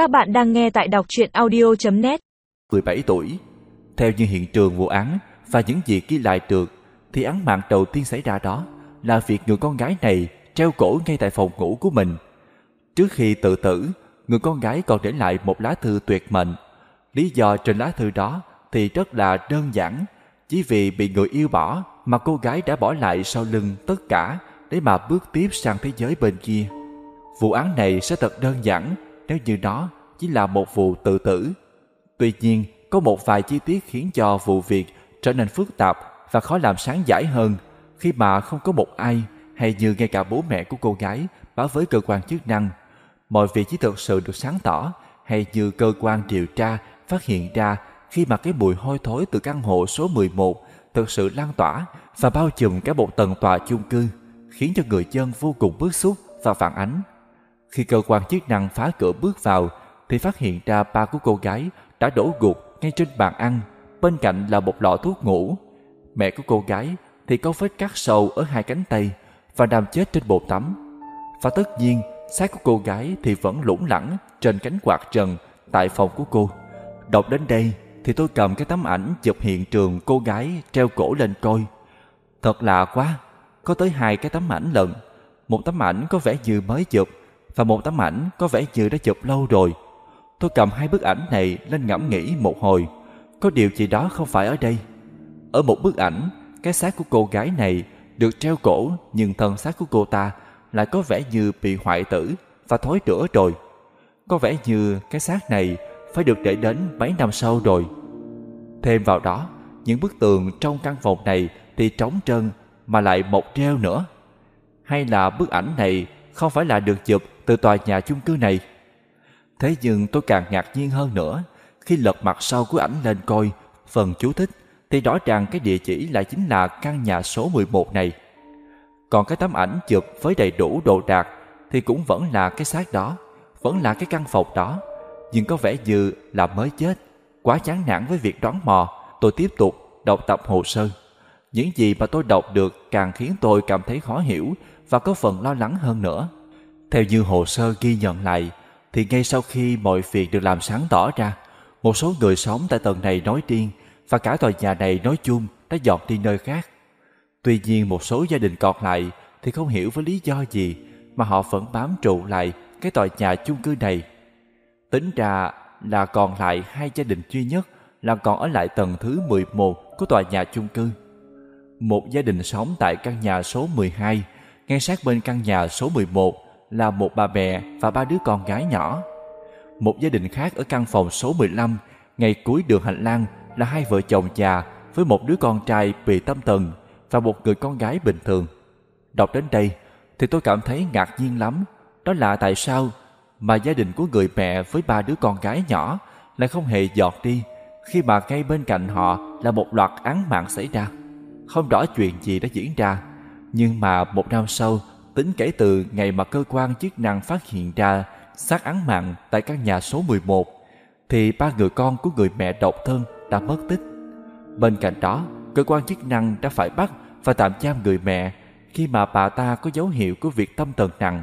Các bạn đang nghe tại đọc truyện audio.net 17 tuổi. Theo như hiện trường vụ án và những gì ghi lại được, thì án mạng đầu tiên xảy ra đó là việc người con gái này treo cổ ngay tại phòng ngủ của mình. Trước khi tự tử, người con gái còn để lại một lá thư tuyệt mệnh. Lý do trên lá thư đó thì rất là đơn giản, chỉ vì bị người yêu bỏ mà cô gái đã bỏ lại sau lưng tất cả để mà bước tiếp sang thế giới bên kia. Vụ án này sẽ thật đơn giản nếu như đó chỉ là một vụ tự tử. Tuy nhiên, có một vài chi tiết khiến cho vụ việc trở nên phức tạp và khó làm sáng giải hơn khi mà không có một ai hay như ngay cả bố mẹ của cô gái báo với cơ quan chức năng. Mọi việc chỉ thực sự được sáng tỏ hay như cơ quan điều tra phát hiện ra khi mà cái mùi hôi thối từ căn hộ số 11 thực sự lan tỏa và bao trùm cả một tầng tòa chung cư, khiến cho người dân vô cùng bức xúc và phản ánh. Khi cơ quan chức năng phá cửa bước vào, thì phát hiện ra ba của cô gái đã đổ gục ngay trên bàn ăn, bên cạnh là một lọ thuốc ngủ. Mẹ của cô gái thì có vết cắt sâu ở hai cánh tay và nằm chết trên bồn tắm. Và tất nhiên, xác của cô gái thì vẫn lủng lẳng trên cánh quạt trần tại phòng của cô. Đọc đến đây thì tôi cầm cái tấm ảnh chụp hiện trường cô gái treo cổ lên coi. Thật lạ quá, có tới hai cái tấm ảnh lận. Một tấm ảnh có vẻ như mới chụp và một tấm ảnh có vẻ như đã chụp lâu rồi. Tôi cầm hai bức ảnh này lên ngẫm nghĩ một hồi. Có điều gì đó không phải ở đây. Ở một bức ảnh, cái xác của cô gái này được treo cổ nhưng thân xác của cô ta lại có vẻ như bị hoại tử và thối rữa rồi. Có vẻ như cái xác này phải được để đến mấy năm sau rồi. Thêm vào đó, những bức tường trong căn phòng này thì trống trơn mà lại mọc treo nữa. Hay là bức ảnh này không phải là được chụp từ tòa nhà chung cư này? Thế nhưng tôi càng ngạc nhiên hơn nữa khi lật mặt sau của ảnh lên coi phần chú thích thì rõ ràng cái địa chỉ lại chính là căn nhà số 11 này. Còn cái tấm ảnh chụp với đầy đủ đồ đạc thì cũng vẫn là cái xác đó, vẫn là cái căn phòng đó, nhưng có vẻ như là mới chết. Quá chán nản với việc đoán mò, tôi tiếp tục đọc tập hồ sơ. Những gì mà tôi đọc được càng khiến tôi cảm thấy khó hiểu và có phần lo lắng hơn nữa. Theo như hồ sơ ghi nhận lại, thì ngay sau khi mọi việc được làm sáng tỏ ra, một số người sống tại tầng này nói riêng và cả tòa nhà này nói chung đã dọn đi nơi khác. Tuy nhiên một số gia đình còn lại thì không hiểu với lý do gì mà họ vẫn bám trụ lại cái tòa nhà chung cư này. Tính ra là còn lại hai gia đình duy nhất là còn ở lại tầng thứ 11 của tòa nhà chung cư. Một gia đình sống tại căn nhà số 12, ngay sát bên căn nhà số 11 là một bà mẹ và ba đứa con gái nhỏ. Một gia đình khác ở căn phòng số 15, ngay cuối đường hành lang là hai vợ chồng già với một đứa con trai bị tâm thần và một người con gái bình thường. Đọc đến đây thì tôi cảm thấy ngạc nhiên lắm. Đó là tại sao mà gia đình của người mẹ với ba đứa con gái nhỏ lại không hề dọt đi khi mà ngay bên cạnh họ là một loạt án mạng xảy ra. Không rõ chuyện gì đã diễn ra, nhưng mà một năm sau, tính kể từ ngày mà cơ quan chức năng phát hiện ra xác án mạng tại căn nhà số 11, thì ba người con của người mẹ độc thân đã mất tích. Bên cạnh đó, cơ quan chức năng đã phải bắt và tạm giam người mẹ khi mà bà ta có dấu hiệu của việc tâm thần nặng.